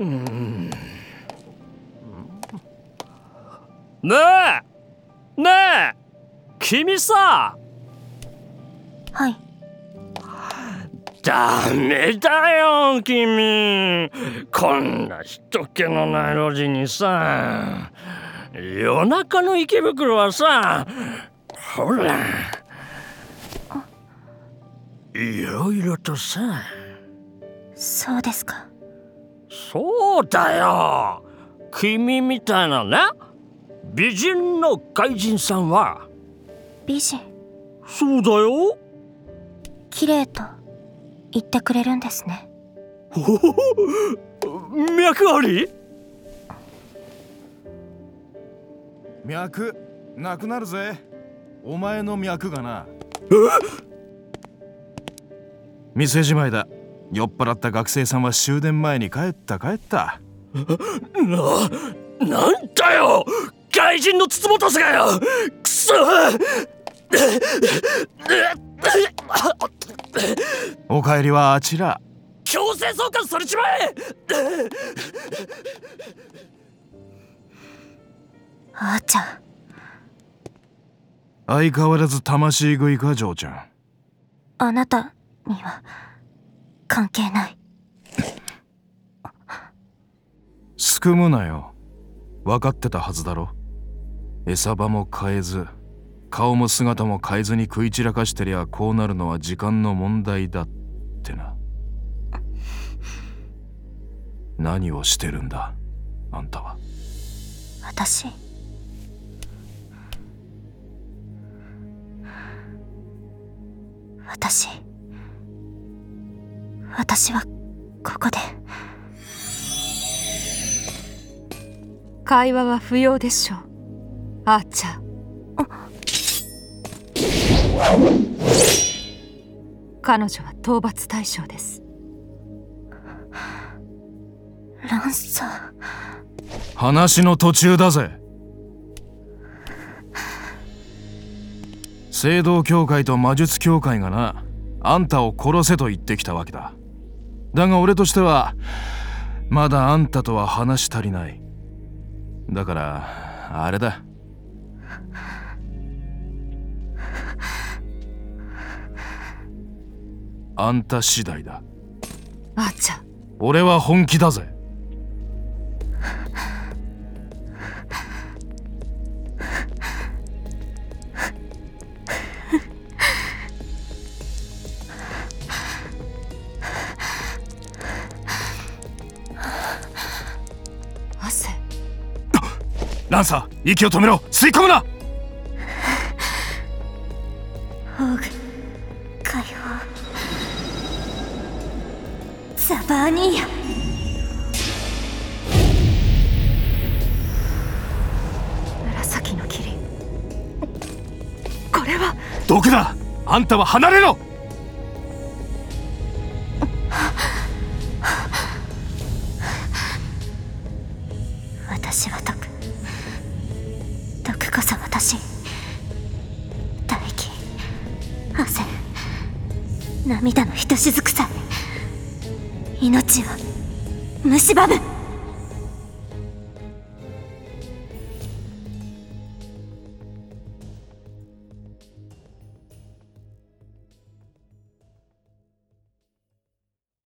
うん。ねえ。ねえ。君さ。はい。ダメだよ君。こんな人気のない路地にさ。夜中の池袋はさ。ほら。いろいろとさ。そうですかそうだよ。君みたいなね。美人の外人さんは。美人。そうだよ。綺麗と言ってくれるんですね。脈あり？脈なくなるぜ。お前の脈がな。店じまいだ酔っ払った学生さんは終電前に帰った帰った。な、なんだよ！外人のつつもたせがよ！くそ！お帰りはあちら。強制送還されちまえ！あーちゃん。相変わらず魂食いか嬢ちゃん。あなたには関係ない。すくむなよ。分かってたはずだろ。餌場も変えず顔も姿も変えずに食い散らかしてりゃこうなるのは時間の問題だってな。何をしてるんだあんたは。私。私私はここで。会話は不要でしょう。あーちゃん彼女は討伐対象です。ランサー。話の途中だぜ。聖堂協会と魔術協会がなあんたを殺せと言ってきたわけだだが俺としてはまだあんたとは話し足りない。だからあれだ。あんた次第だ。あーちゃん俺は本気だぜランサー息を止めろ。吸い込むな。オーグ解放。ザバーニーヤ。紫の霧。これは。毒だ。あんたは離れろこそ私唾液汗涙のひとしずくさえ命を蝕む。